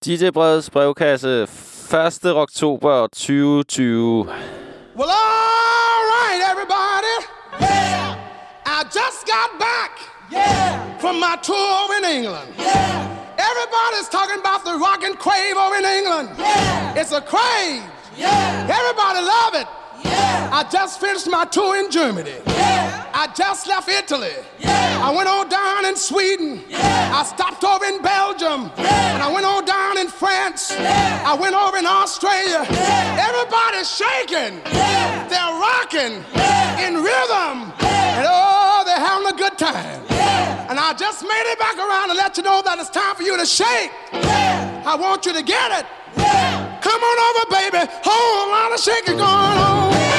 DJ Breds brevkasse 1. oktober 2020. Well, all right, everybody. Yeah. I just got back. Yeah. From my tour in England. Yeah. Everybody's talking about the rock and crave over in England. Yeah. It's a crave. Yeah. Everybody love it. Yeah. I just finished my tour in Germany. Yeah. I just left Italy. Yeah. I went on down in Sweden. Yeah. I stopped over in Belgium. Yeah. And I went on down in France. Yeah. I went over in Australia. Everybody's shaking. Yeah. They're rocking in rhythm. And oh, they're having a good time. Yeah. And I just made it back around to let you know that it's time for you to shake. Yeah. I want you to get it. Yeah. Come on over, baby. Whole lot of shaking going on.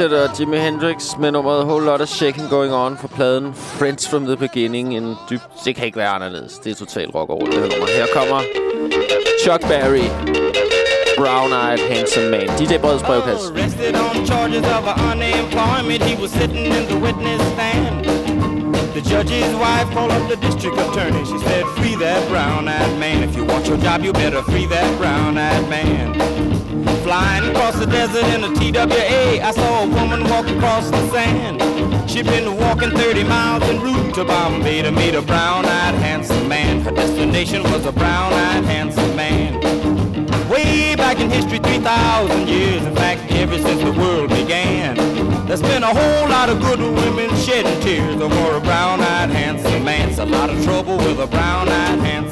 Og Jimi Hendrix med nummeret Whole Lot of Shaking Going On fra pladen Friends From The Beginning. En dyb... Det kan ikke være anderledes. Det er totalt rock over det her nummer. Her kommer Chuck Berry. Brown Eyed Handsome Man. DJ Breds brevkasse. Arrested on charges of unemployment. He was sitting in the witness stand. The judge's wife called up the district attorney. She said, free that brown-eyed man. If you want your job, you better free that brown-eyed man. Flying across the desert in a TWA, I saw a woman walk across the sand. She'd been walking 30 miles en route to Bombay to meet a brown-eyed handsome man. Her destination was a brown-eyed handsome man. Way back in history, 3,000 years, in fact, ever since the world began. There's been a whole lot of good women shedding tears over a brown-eyed handsome man. It's a lot of trouble with a brown-eyed handsome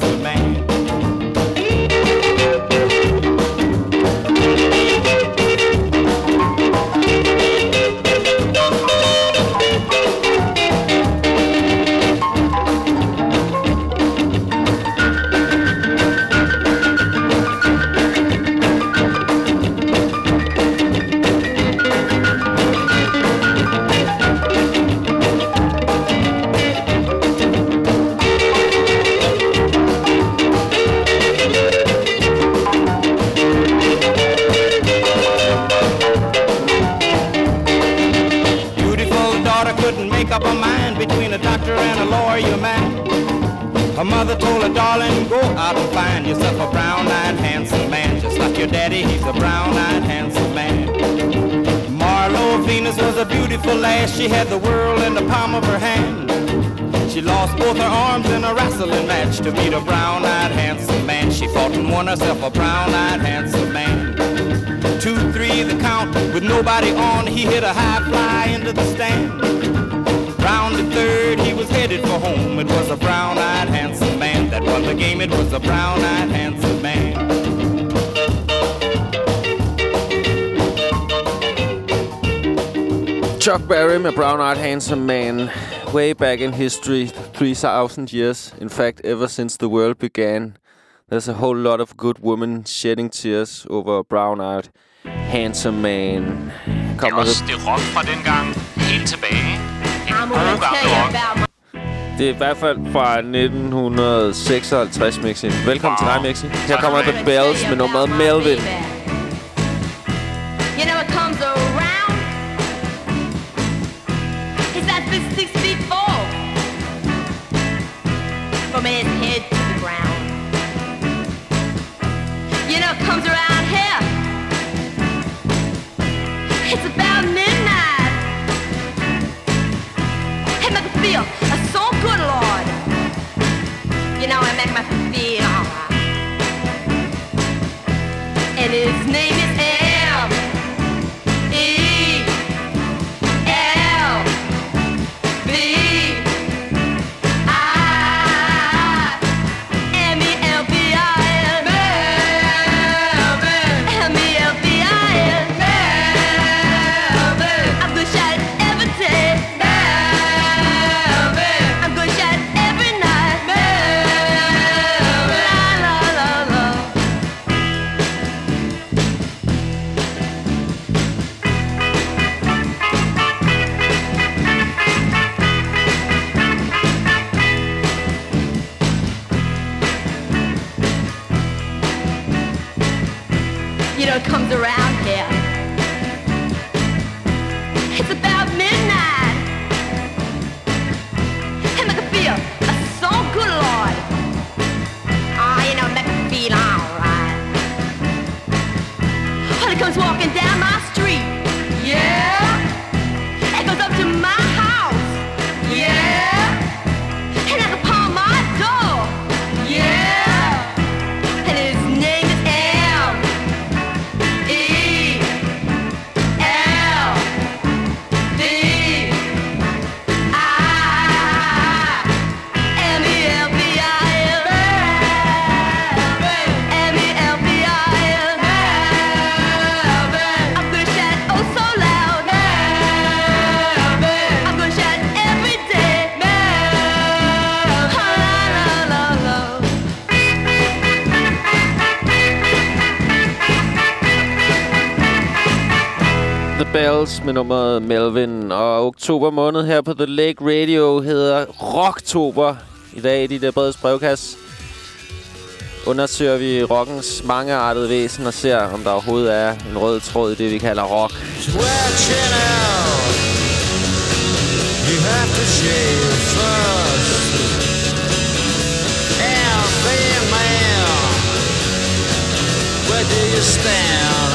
managed to meet a brown-eyed handsome man. She fought and won herself a brown-eyed handsome man. Two, three, the count, with nobody on, he hit a high fly into the stand. Round the third, he was headed for home. It was a brown-eyed handsome man that won the game. It was a brown-eyed handsome man. Chuck Berry med Brown Eyed Handsome Man. Way back in history 3,000 years. In fact, ever since the world began, there's a whole lot of good women shedding tears over Brown Eyed Handsome Man. Kommer det er også det rock fra dengang helt tilbage. En god gammel rock. Det er i hvert fald fra 1956, Mixi. Velkommen wow. til dig, Mixi. Her kommer The Bells med nummeret Melvin. It's a bad Bells med nummeret Melvin. Og oktober måned her på The Lake Radio hedder Rocktober. I dag i de der øh, brede brevkasse undersøger vi rockens mangeartede væsen og ser, om der overhovedet er en rød tråd i det, vi kalder rock. You have to shave first. man. Where do you stand?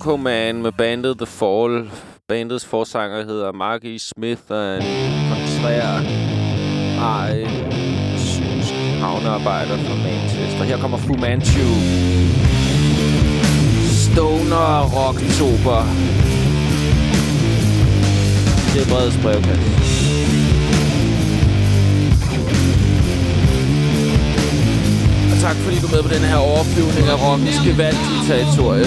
Coco Man med bandet The Fall. Bandets forsanger hedder Marky Smith og en kontrær ej, synsk havnearbejder fra Manchester. Her kommer Fu Manchu. Stoner Rocktober. Det er Bredes brevkasse. Tak fordi du er med på den her overflyvning af rockens gevaldige territorie.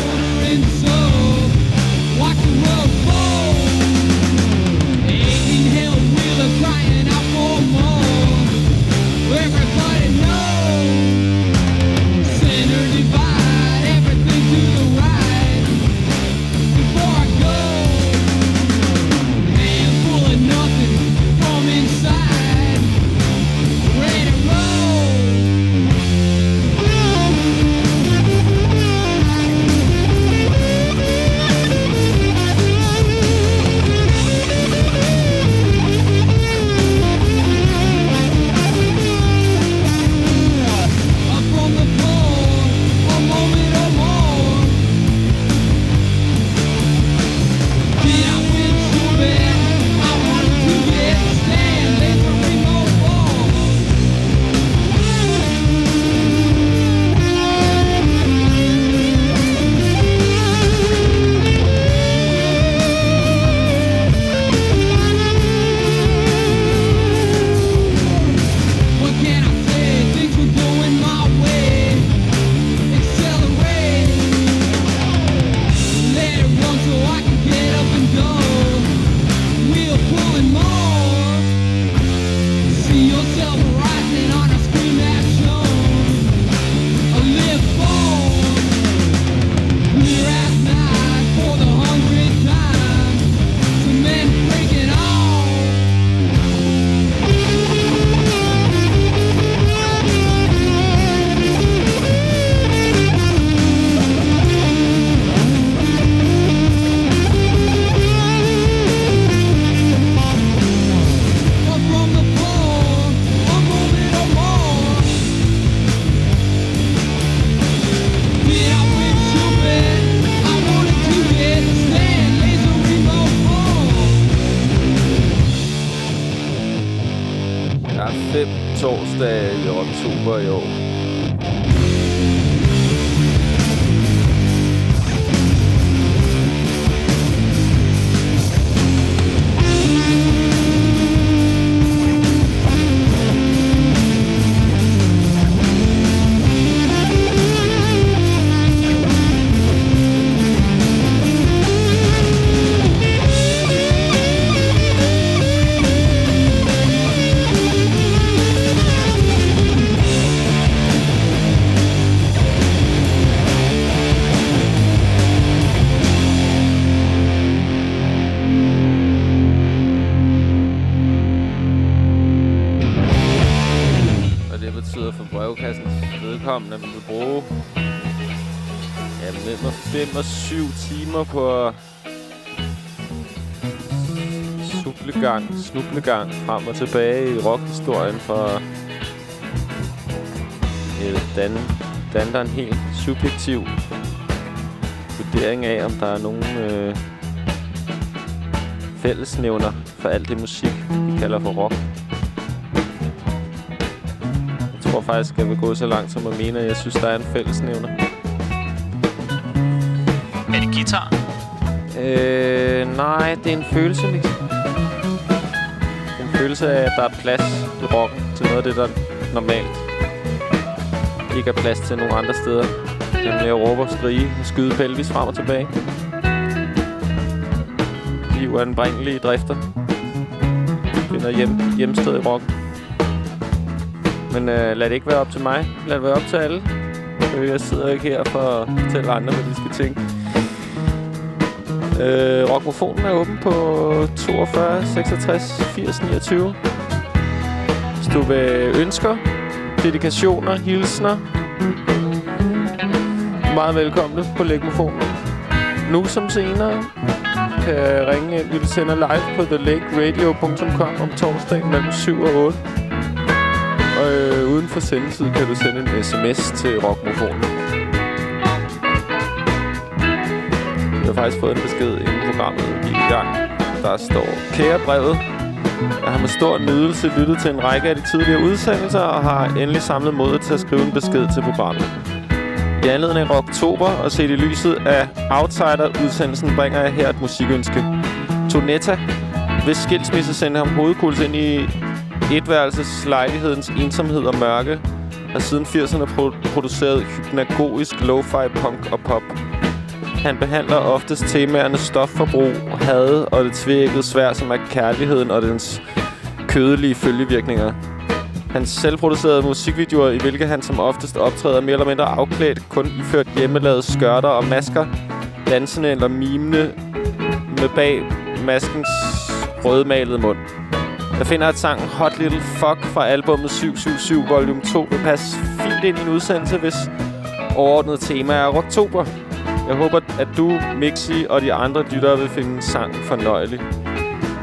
Snublegang frem og tilbage i rockhistorien for øh, Dan, Dan der en helt subjektiv vurdering af, om der er nogen øh, fællesnævner for alt det musik, vi kalder for rock. Jeg tror faktisk, jeg vil gå så langt som at mene, at jeg synes, der er en fællesnævner. Er det guitar? Øh, nej, det er en følelse, liksom følelse af, at der er plads i rocken til noget af det, der normalt ikke er plads til nogle andre steder. Nemlig at råbe og skrige og skyde pelvis frem og tilbage. De uanbringelige drifter finder hjem, hjemsted i rocken. Men øh, lad det ikke være op til mig. Lad det være op til alle. Øh, jeg sidder ikke her for at fortælle andre, hvad de skal tænke. Øh, Rockmofonen er åben på 42 66 80 29. Hvis du vil ønsker, dedikationer, hilsner, meget velkomne på Lægmofonen. Nu som senere. kan ringe ind. Vi sender live på thelakeradio.com om torsdagen mellem 7 og 8. Og øh, uden for sendetid kan du sende en sms til rockmofonen. Faktisk fået en besked inden programmet gik i gang. Der står, kære brevet, jeg har med stor nydelse lyttet til en række af de tidligere udsendelser og har endelig samlet modet til at skrive en besked til programmet. I anledning af Oktober og set i lyset af Outsider-udsendelsen bringer jeg her et musikønske. Tonetta, hvis skilsmisse sendte ham hovedkuls ind i etværelseslejlighedens ensomhed og mørke, har siden 80'erne pro- produceret hypnagogisk lo-fi punk og pop. Han behandler oftest temaerne stofforbrug, had og det tvækkede svær, som er kærligheden og dens kødelige følgevirkninger. Hans selvproducerede musikvideoer, i hvilke han som oftest optræder mere eller mindre afklædt, kun iført hjemmelavede skørter og masker, dansende eller mimende med bag maskens rødmalede mund. Jeg finder, at sangen Hot Little Fuck fra albumet 777 volume 2 vil passe fint ind i en udsendelse, hvis overordnet tema er oktober. Jeg håber, at du, Mixi og de andre lyttere vil finde sangen fornøjelig.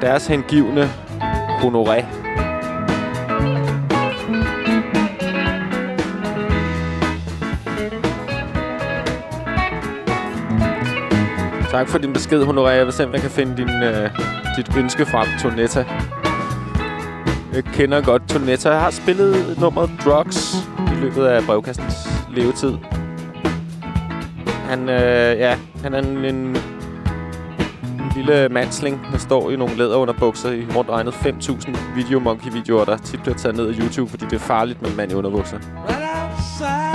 Deres hengivne honoré. Tak for din besked, Honoré. Jeg vil se, om jeg kan finde din, øh, dit ønske frem, Tonetta. Jeg kender godt Tonetta. Jeg har spillet nummeret Drugs i løbet af brevkastens levetid. Han, øh, ja, han er en, en, lille mansling, der står i nogle læderunderbukser i rundt regnet 5.000 Video Monkey-videoer, der tit bliver taget ned af YouTube, fordi det er farligt med mand i underbukser. Right outside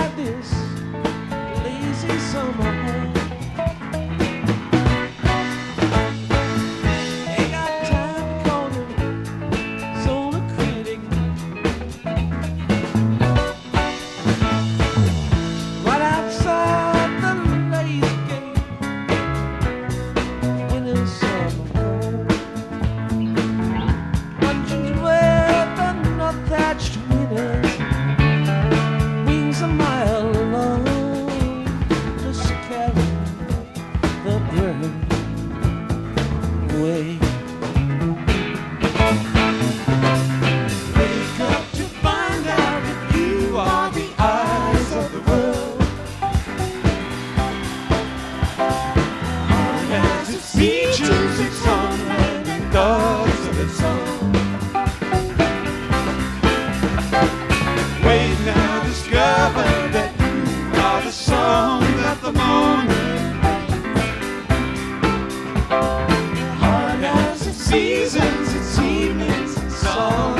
seasons, it's achievements, songs.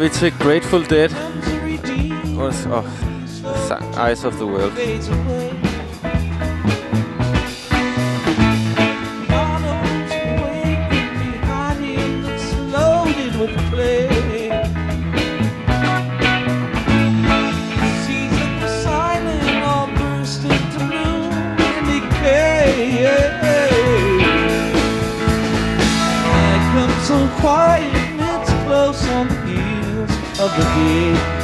Vi til Grateful Dead. Og oh, sang. Eyes of the World. Of the day.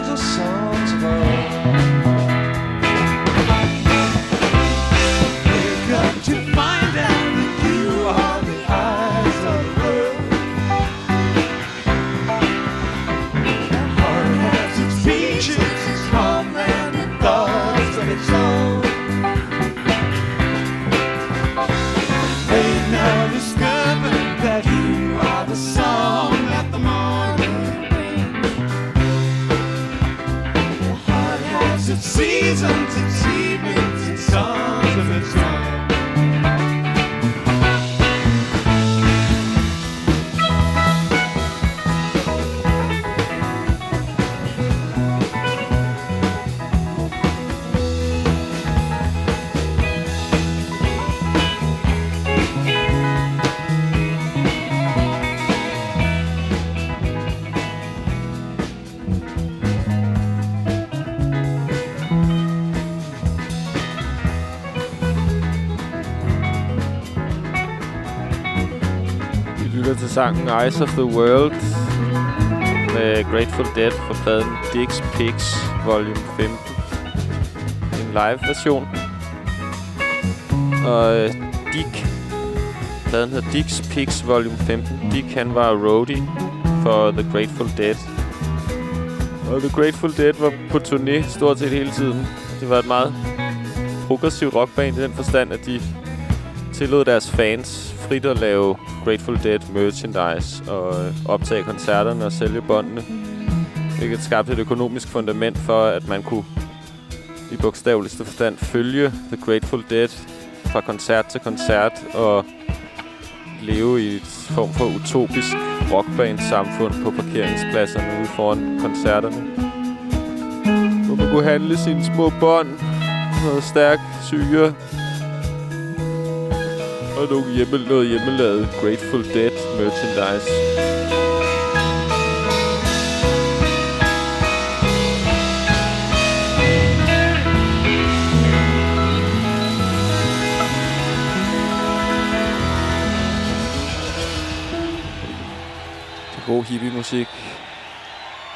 Just songs of our sangen Eyes of the World med Grateful Dead fra pladen Dix Pigs Volume 15. En live-version. Og øh, Dick, pladen hedder Dix Pigs Volume 15. Dick, han var roadie for The Grateful Dead. Og The Grateful Dead var på turné stort set hele tiden. Det var et meget progressivt rockband i den forstand, at de tillod deres fans frit at lave Grateful Dead merchandise og øh, optage koncerterne og sælge båndene. Hvilket skabte et økonomisk fundament for, at man kunne i bogstaveligste forstand følge The Grateful Dead fra koncert til koncert og leve i et form for utopisk rockband-samfund på parkeringspladserne ude foran koncerterne. Hvor man kunne handle sine små bånd, noget stærk syre og nogle hjemme, noget hjemmelavet Grateful Dead merchandise. God hippie-musik.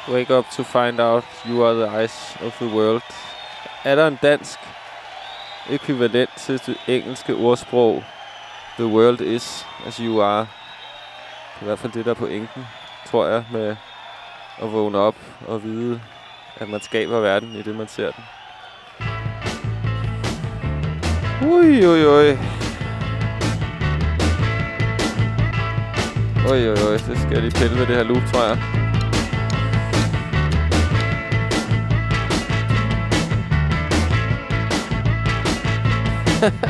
Wake up to find out you are the eyes of the world. Er der en dansk ekvivalent til det engelske ordsprog The world is as you are. Det er i hvert fald det, der er pointen, tror jeg, med at vågne op og vide, at man skaber verden i det, man ser den. Ui, ui, ui. Ui, ui, ui. Det skal jeg lige pille med det her loop, tror jeg.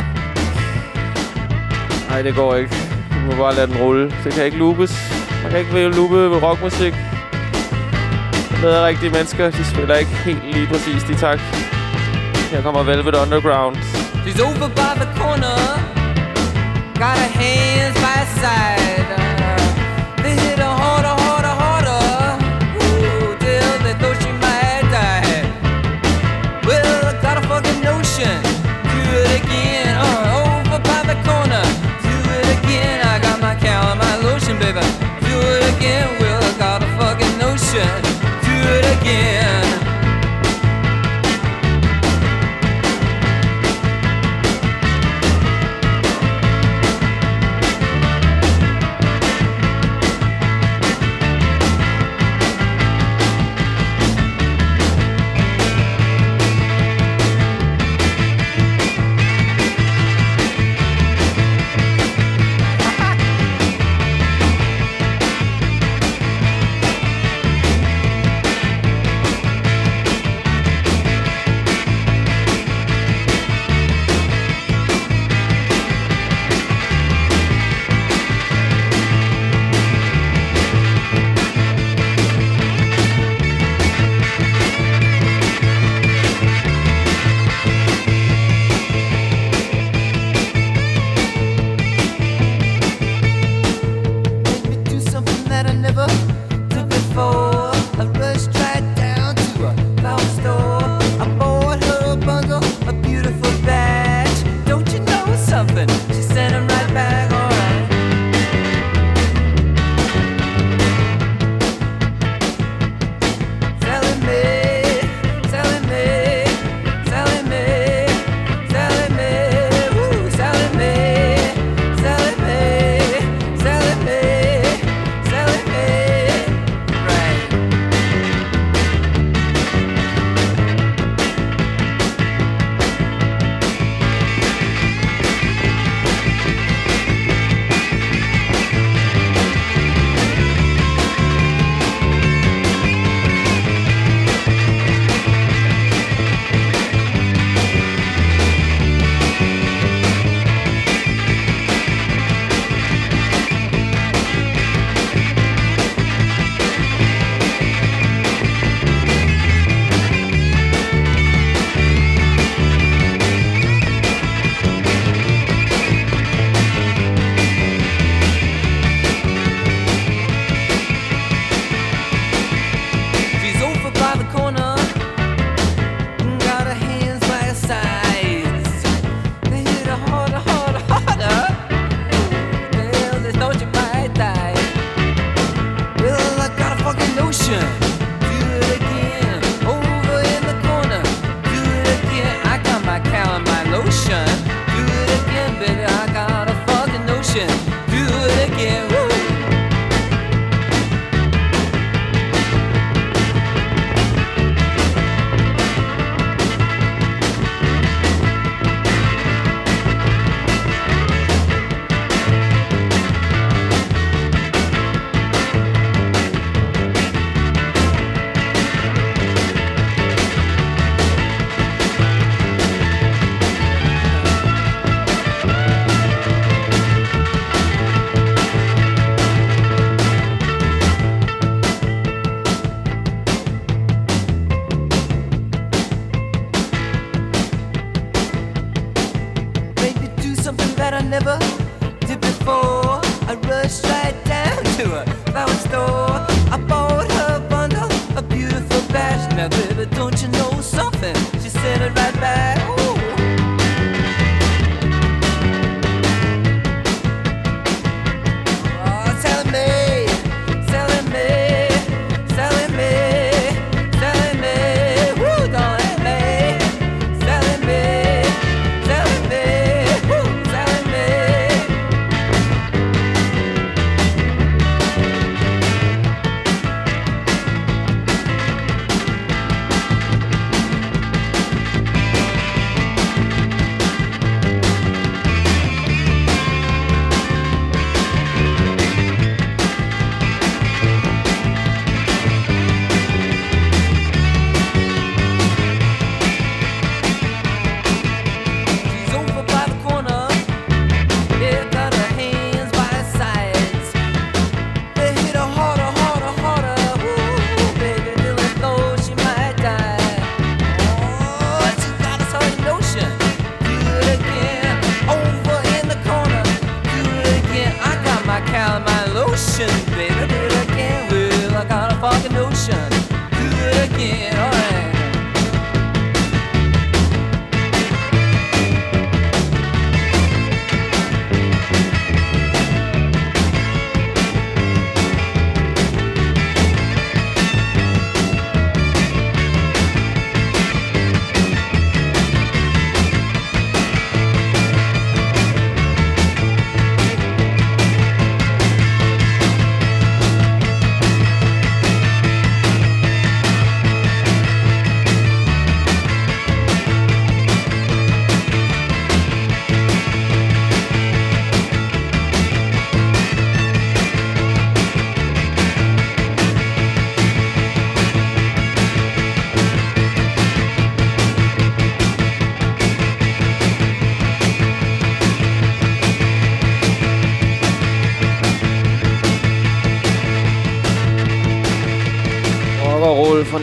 Nej, det går ikke. Du må bare lade den rulle. Det kan ikke loopes. Man kan ikke loope med rockmusik. Det er rigtige mennesker. De spiller ikke helt lige præcis de tak. Her kommer Velvet Underground. She's over by the corner, got her hands by her side.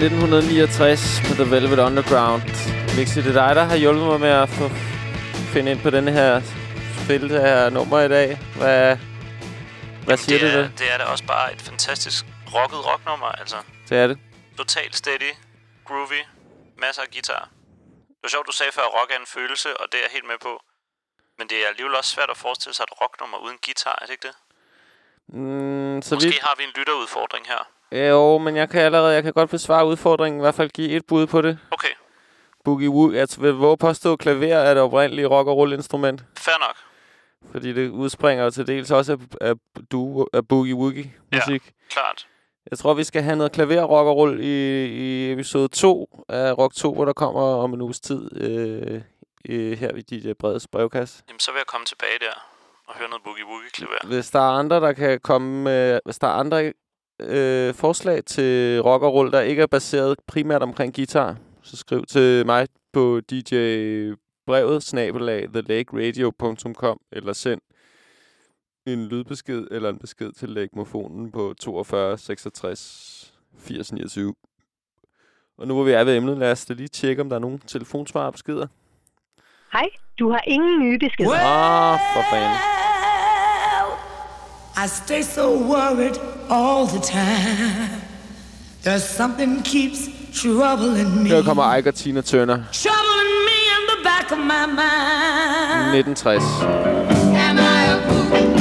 1969 med The Velvet Underground. Mixi, det er dig, der har hjulpet mig med at få finde ind på denne her spil, det her nummer i dag. Hvad, hvad siger det du er, det? det er da også bare et fantastisk rocket rocknummer, altså. Det er det. Totalt steady, groovy, masser af guitar. Det var sjovt, du sagde før, at rock er en følelse, og det er jeg helt med på. Men det er alligevel også svært at forestille sig et rocknummer uden guitar, er det ikke det? Mm, så Måske vi, har vi en lytterudfordring her. Jo, men jeg kan allerede jeg kan godt besvare udfordringen. I hvert fald give et bud på det. Okay, Boogie Woogie. Altså, vil våge påstå, klaver er det oprindelige rock og roll instrument. fair nok. Fordi det udspringer til dels også af, af, du, af Boogie Woogie musik. Klart. Jeg tror, vi skal have noget klaver rock og roll i, i episode 2 af Rock 2, hvor der kommer om en uges tid øh, øh, her i DJ Breds brevkasse. Jamen, så vil jeg komme tilbage der og høre noget boogie woogie klaver. Hvis der er andre, der kan komme med, hvis der er andre øh, forslag til rock og roll, der ikke er baseret primært omkring guitar, så skriv til mig på DJ brevet snabelag thelakeradio.com eller send en lydbesked eller en besked til lægmofonen på 42 66 80 29. Og nu hvor vi er ved emnet, lad os da lige tjekke, om der er nogen telefonsvarebeskeder. Hej, du har ingen nye beskeder. Ah, for fanden. I stay so worried all the time. There's something keeps troubling me. Her kommer Ike og Tina Turner. Troubling me in the back of my mind. 1960. Am I a fool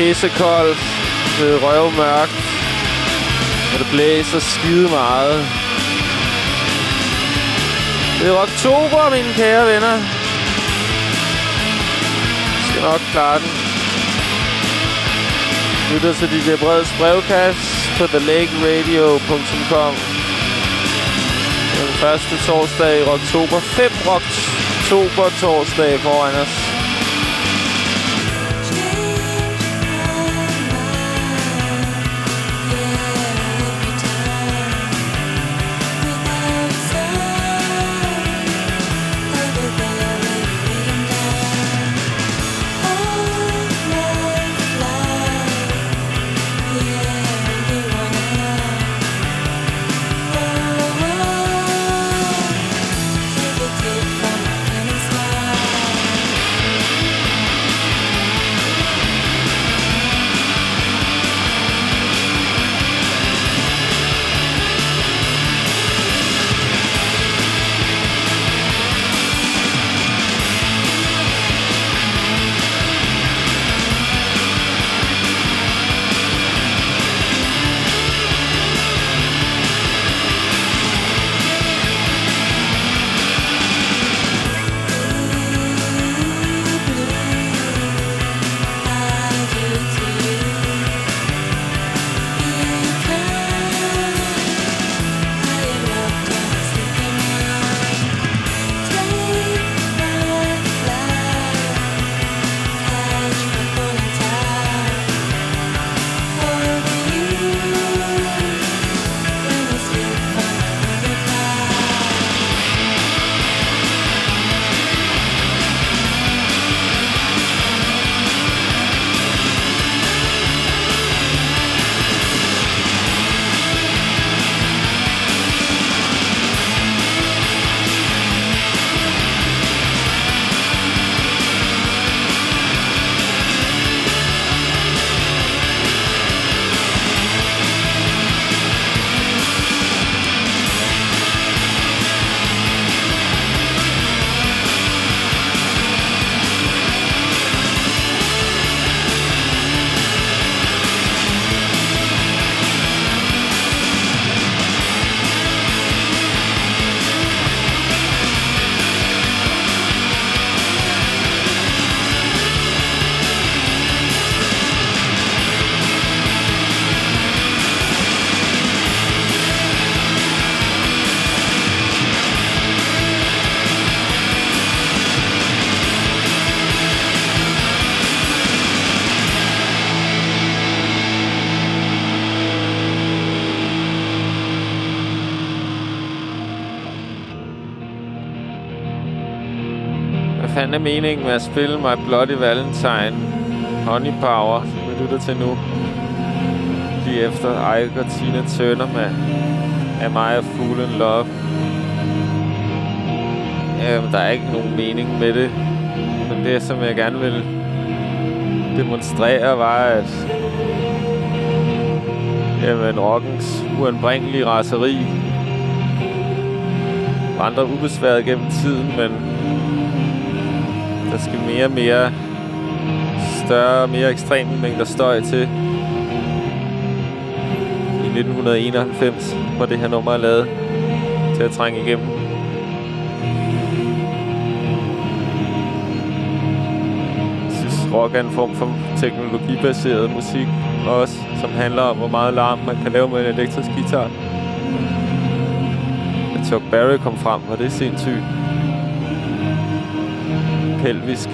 pissekoldt. Det er røvmørkt. Og det blæser skide meget. Det er oktober, mine kære venner. Jeg skal nok klare den. Lytter til DJ Breds brevkasse på thelakeradio.com. Den første torsdag i oktober. 5 oktober torsdag foran os. Meningen med at spille My Bloody Valentine? Honey Power, som vi lytter til nu. Lige efter Ike og Tina Turner med Am I a Fool in Love? Øhm, der er ikke nogen mening med det. Men det, som jeg gerne vil demonstrere, var, at jamen, rockens uanbringelige raseri vandrer ubesværet gennem tiden, men der skal mere og mere større og mere ekstreme mængder støj til. I 1991 var det her nummer lavet til at trænge igennem. Jeg synes, rock er en form for teknologibaseret musik også, som handler om, hvor meget larm man kan lave med en elektrisk guitar. At Chuck Berry kom frem, var det sindssygt pelvisk,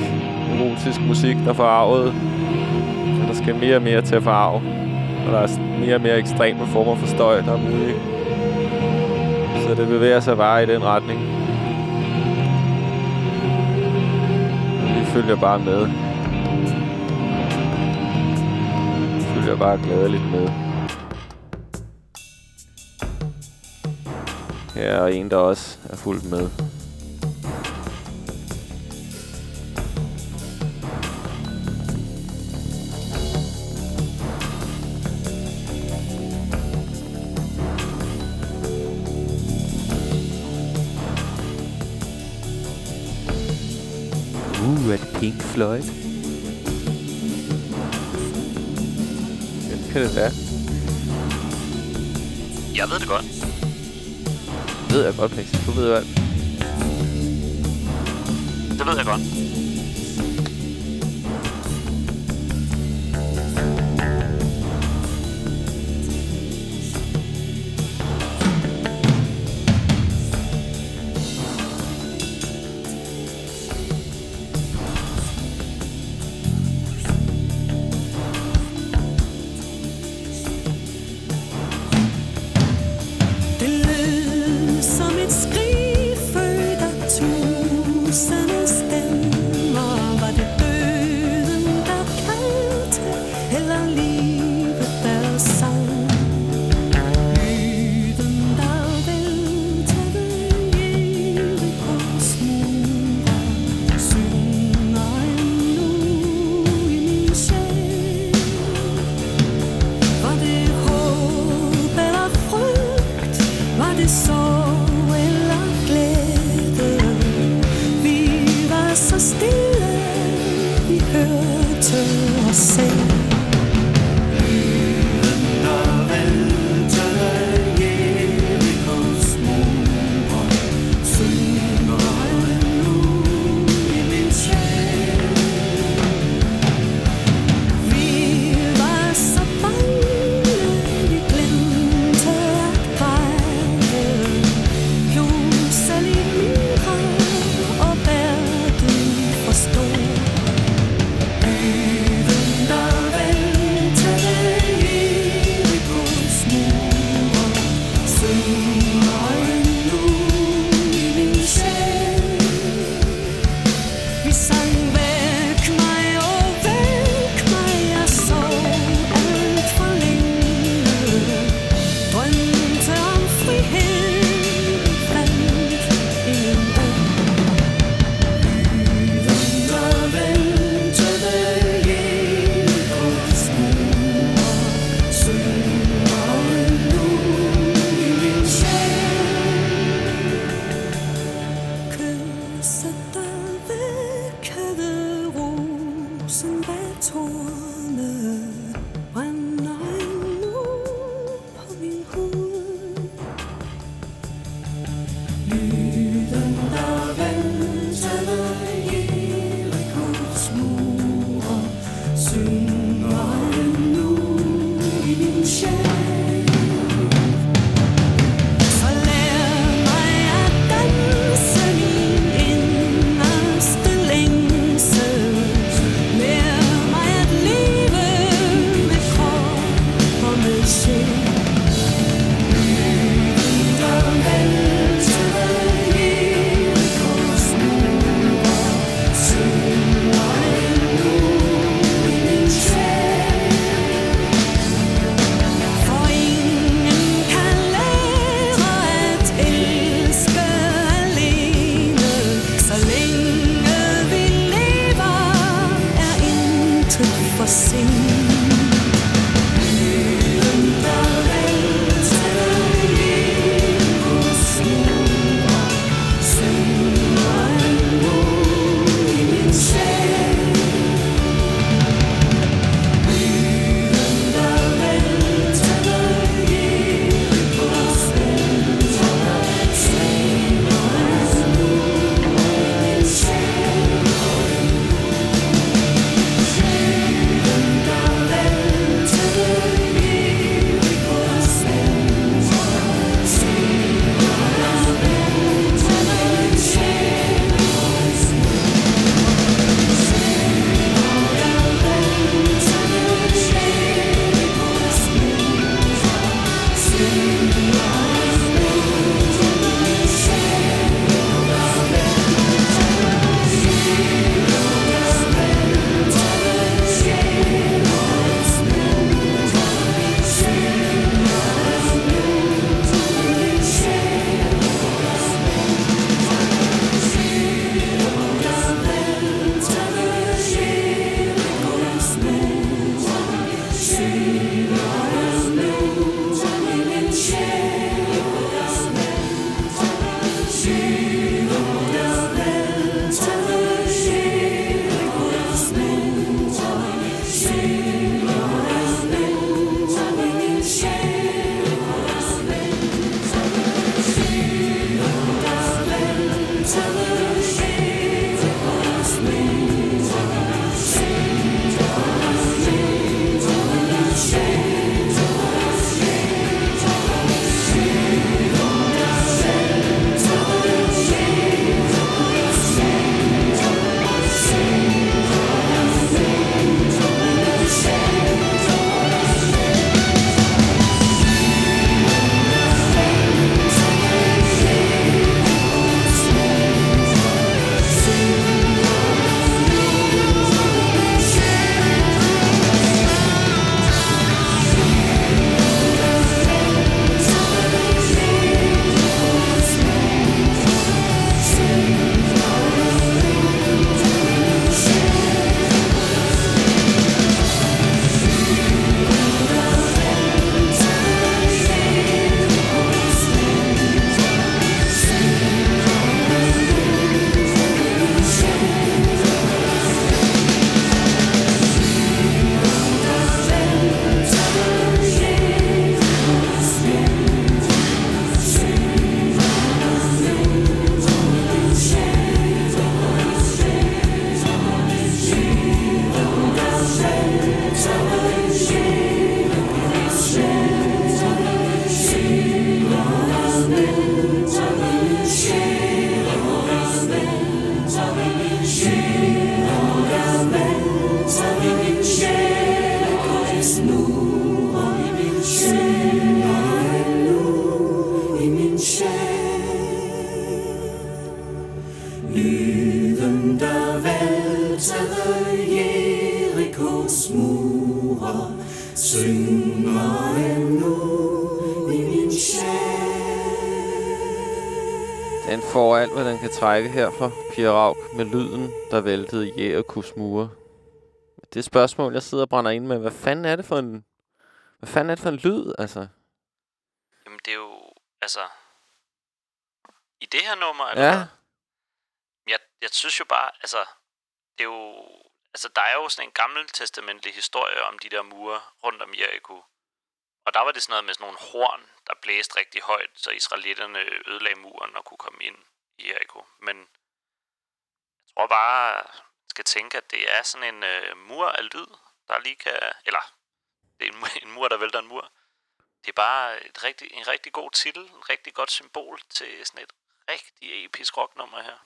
erotisk musik, der forarvede. Og der skal mere og mere til at forarve. Og der er mere og mere ekstreme former for støj, der er mulige. Så det bevæger sig bare i den retning. Og vi følger bare med. Vi følger bare glædeligt med. Her er en, der også er fuldt med. Floyd. Hvem kan det være? Jeg ved det godt. Det ved jeg godt, Pixel. Du ved hvad. Det ved jeg godt. Trække her fra Pia Rauk med lyden, der væltede Jerichos mure. Det spørgsmål, jeg sidder og brænder ind med, hvad fanden er det for en... Hvad fanden er det for en lyd, altså? Jamen, det er jo, altså... I det her nummer, eller Ja, hvad? Jeg, jeg synes jo bare, altså... Det er jo... Altså, der er jo sådan en gammeltestamentlig historie om de der mure rundt om Jericho. Og der var det sådan noget med sådan nogle horn, der blæste rigtig højt, så israelitterne ødelagde muren og kunne komme ind i. Men jeg tror bare, man skal tænke, at det er sådan en øh, mur af lyd, der lige kan... Eller, det er en, en mur, der vælter en mur. Det er bare et rigtig, en rigtig god titel, en rigtig godt symbol til sådan et rigtig episk rocknummer her.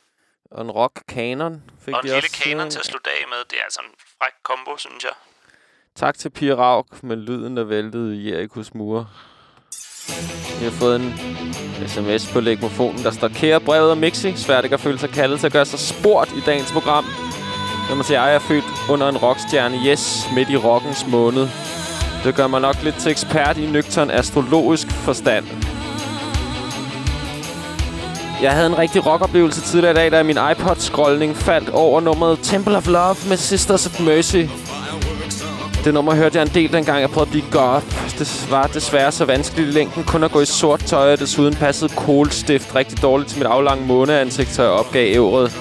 og en rock kanon fik Og en lille kanon til at slutte af med. Det er altså en fræk kombo, synes jeg. Tak til Pia Rauk med lyden, der væltede Jerichos mure. Vi har fået en sms på legmofonen, der står Kære brevet og Mixi. Svært ikke at føle sig kaldet til at gøre sig sport i dagens program. Når man siger, at jeg er født under en rockstjerne. Yes, midt i rockens måned. Det gør mig nok lidt til ekspert i nøgtern astrologisk forstand. Jeg havde en rigtig rockoplevelse tidligere i dag, da min iPod-scrollning faldt over nummeret Temple of Love med Sisters of Mercy. Det nummer hørte jeg en del, dengang jeg prøvede at blive goth. Det var desværre så vanskeligt i længden kun at gå i sort tøj, og desuden passede kolstift rigtig dårligt til mit aflange måneansigt, så jeg opgav ævret.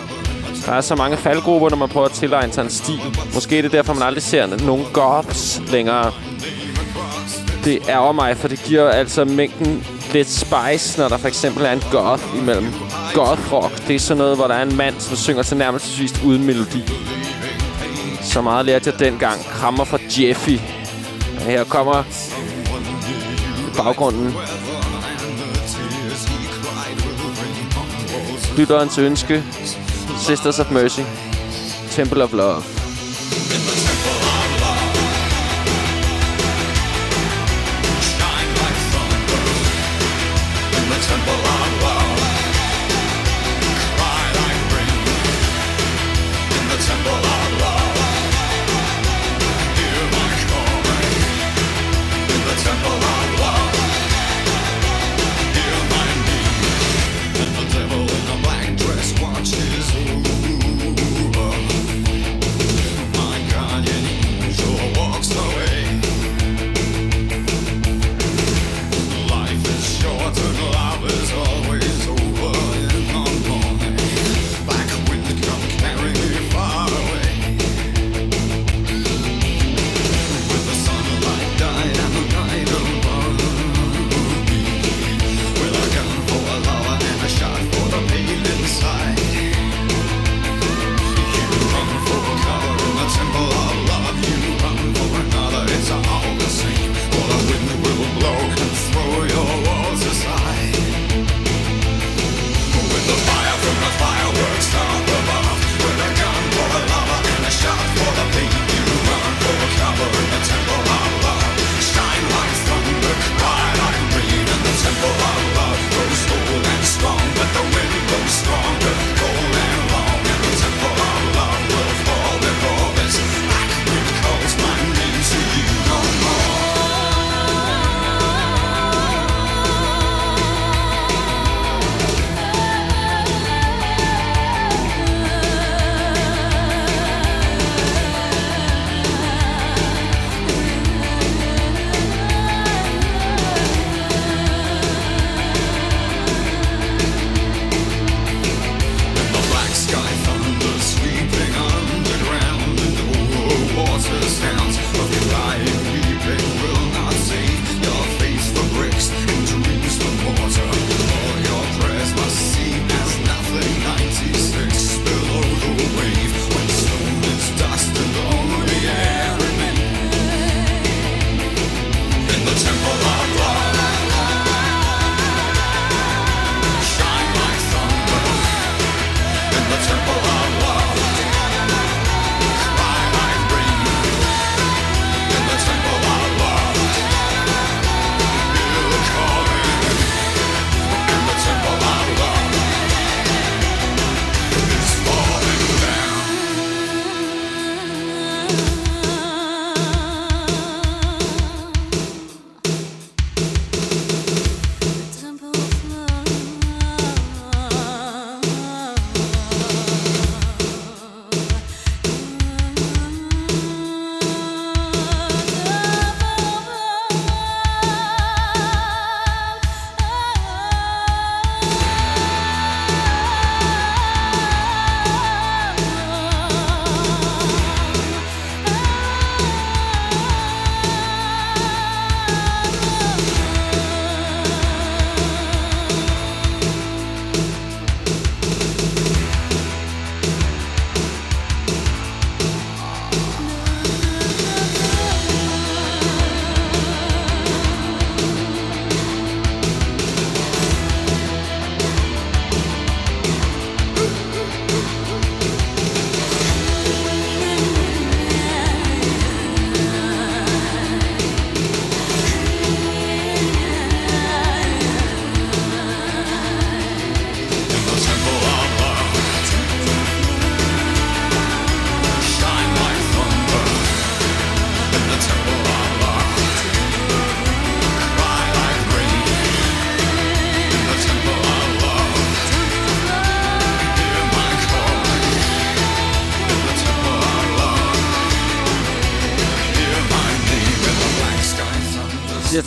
Der er så mange faldgrupper, når man prøver at tilegne sig en stil. Måske er det derfor, man aldrig ser nogen goths længere. Det ærger mig, for det giver altså mængden lidt spice, når der for eksempel er en goth imellem. Goth rock, det er sådan noget, hvor der er en mand, som synger til nærmest uden melodi. Så meget lærte jeg dengang. Krammer fra Jeffy. Her kommer baggrunden. Lytterens ønske. Sisters of Mercy. Temple of Love.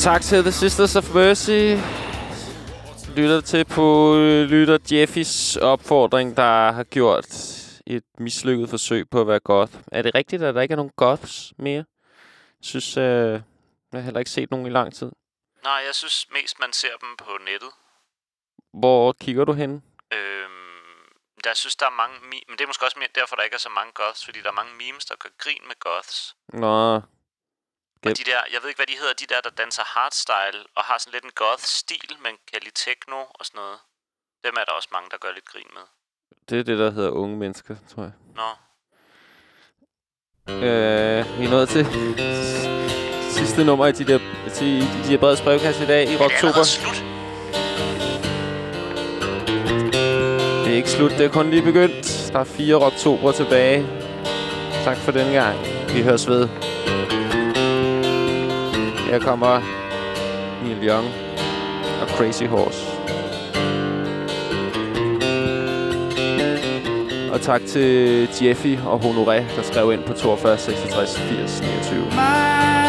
Tak til The Sisters of Mercy. Lytter til på øh, lytter Jeffys opfordring, der har gjort et mislykket forsøg på at være goth. Er det rigtigt, at der ikke er nogen goths mere? Jeg synes, øh, jeg har heller ikke set nogen i lang tid. Nej, jeg synes mest, man ser dem på nettet. Hvor kigger du hen? Øhm, jeg synes, der er mange... Men det er måske også mere derfor, der ikke er så mange goths, fordi der er mange memes, der gør grin med goths. Nå, Og de der, jeg ved ikke, hvad de hedder, de der, der danser hardstyle og har sådan lidt en goth-stil, men kan lide techno og sådan noget. Dem er der også mange, der gør lidt grin med. det er det, der hedder unge mennesker, tror jeg. Nå, Øh, vi er nået til sidste nummer i de der, til, i de der brede brevkasse i dag i det er Rocktober. allerede slut. Det er ikke slut, det er kun lige begyndt. Der er fire Rocktober tilbage. Tak for den gang. Vi høres ved. Her kommer Neil Young og Crazy Horse. Og tak til Jeffy og Honoré, der skrev ind på 42 66 80 29.